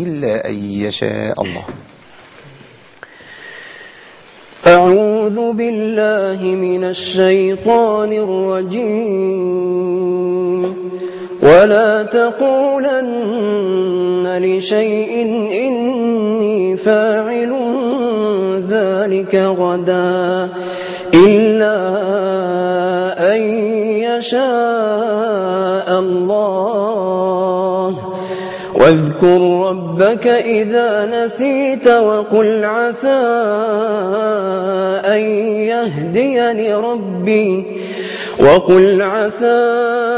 إلا أن يشاء الله. أعوذ بالله من الشيطان الرجيم. ولا تقولن لشيء إني فاعل ذلك غدا إلا أن يشاء الله. واذكر ربك إذا نسيت وقل عسى أن يهديني ربي وقل عسى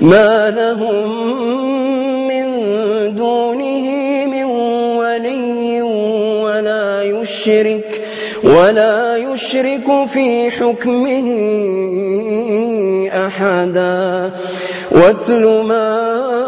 ما لهم من دونه من ولي ولا يشرك ولا يشرك في حكمه أحدا. واتل ما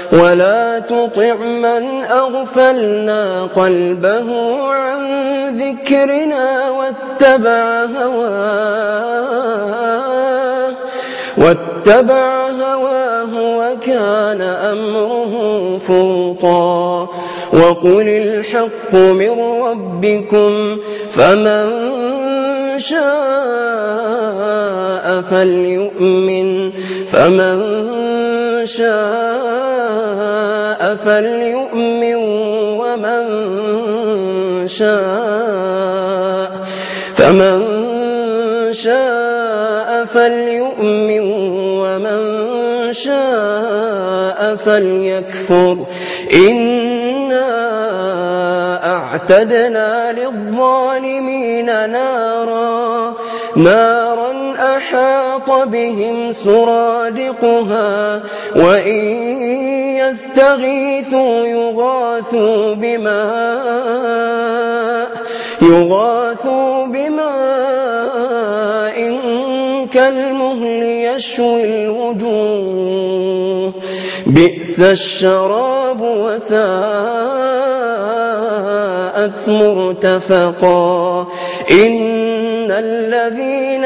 ولا تطع من أغفلنا قلبه عن ذكرنا واتبع هواه واتبع هواه وكان أمره فرطا وقل الحق من ربكم فمن شاء فليؤمن فمن شاء فليؤمن ومن شاء. فمن شاء فليؤمن ومن شاء فليكفر. إنا أعتدنا للظالمين نارا. نارا أحاط بهم سرادقها. وإن يستغيثوا يغاثوا بماء يغاثوا بماء. كالمهل يشوي الوجوه بئس الشراب وساءت مرتفقا. إن الذين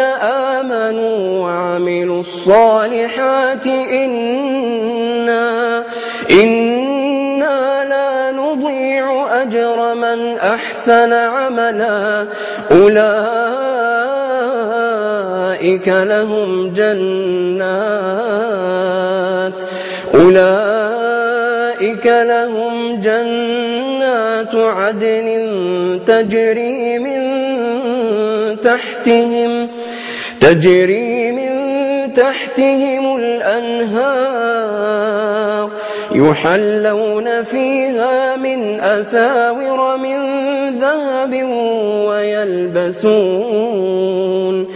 آمنوا وعملوا الصالحات إنا إنا لا نضيع أجر من أحسن عملا. أولئك لهم جنات. أولئك لهم جنات عدن تجري من تحتهم تجري من تحتهم الأنهار. يحلون فيها من أساور من ذهب ويلبسون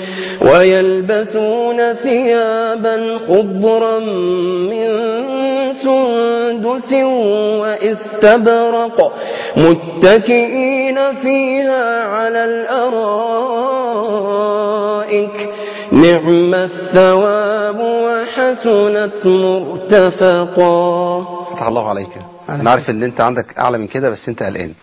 ويلبسون ثيابا خضرا من سندس وإستبرق متكئين فيها على الأرائك نعم الثواب وحسنت مرتفقا. الله عليك. أنا عارف إن أنت عندك أعلى من كده بس أنت قلقان.